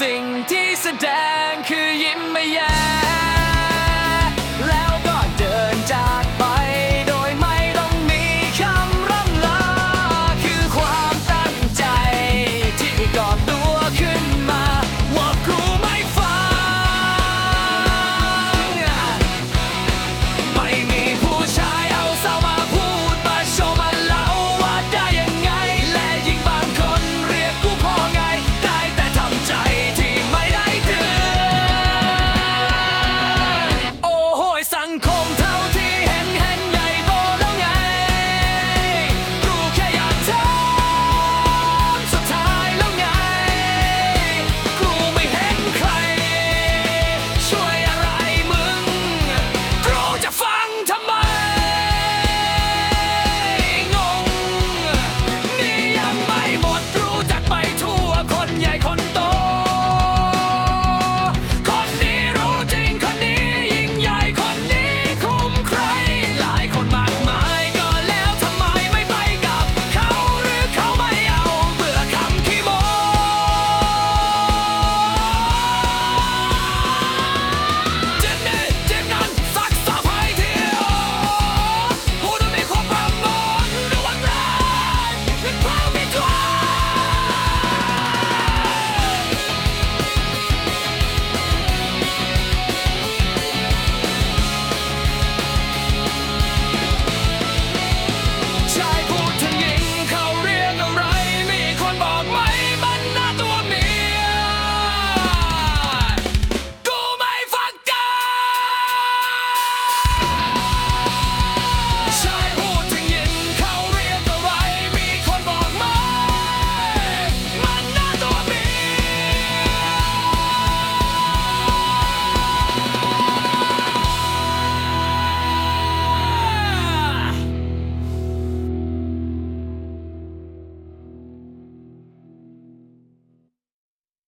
สิ่งที่แสดงคือยิ้มไม่แย้